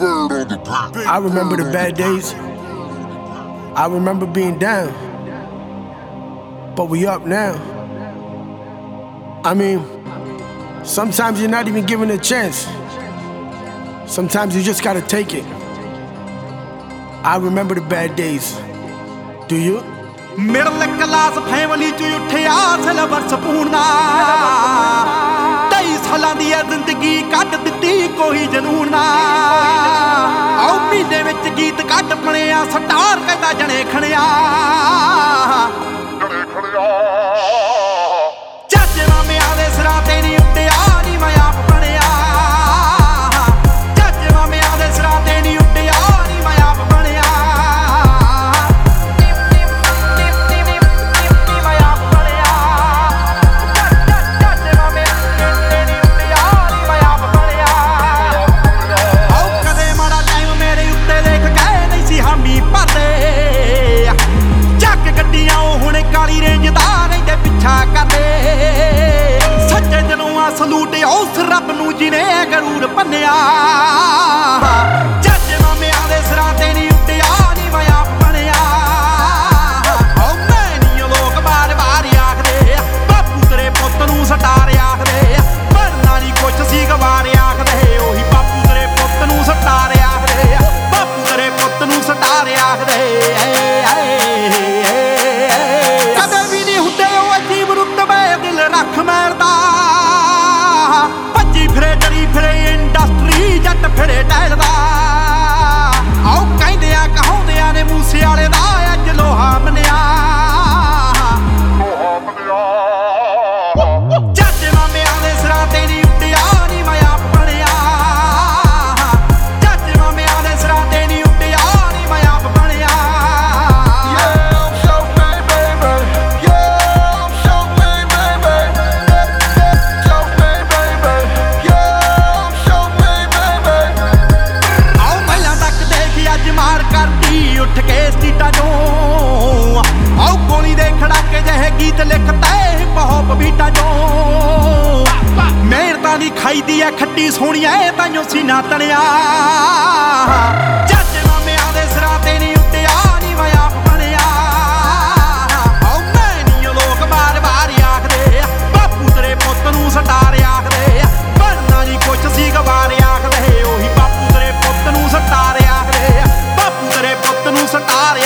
I remember the bad days. I remember being down. But we up now. I mean, sometimes you're not even given a chance. Sometimes you just gotta take it. I remember the bad days. Do you? ਜ਼ਿੰਦਗੀ ਕੱਟ ਦਿੱਤੀ, ਕੋਈ ਜਨੂਨ। ਨਾ ਆਉ ਮਹੀਨੇ ਵਿੱਚ ਗੀਤ ਕੱਟ ਬਣਿਆ, ਸਟਾਰ ਕਹਿੰਦਾ ਜਣੇ ਖਣਿਆ। ਜਿਨੇ ਗਰੂਰ ਪੰਨਿਆ। ਖਾਈ ਦੀ ਐ ਖੱਟੀ ਸੋਹਣੀਆ ਇਹ ਤਾਈਓ ਸੀਨਾ ਤਣਿਆ ਮੈਂ ਆਪ ਬਣਿਆ। ਲੋਕ ਬਾਰ ਬਾਰ ਆਖਦੇ ਬਾਪੂ ਤੇਰੇ ਪੁੱਤ ਨੂੰ ਸਟਾਰ ਆਖਦੇ ਕੁਛ ਸੀ ਗਵਾਰ ਆਖਦੇ, ਉਹੀ ਬਾਪੂ ਤੇਰੇ ਪੁੱਤ ਨੂੰ ਸਟਾਰ ਆਖਦੇ ਬਾਪੂ ਤੇਰੇ ਪੁੱਤ ਨੂੰ ਸਟਾਰ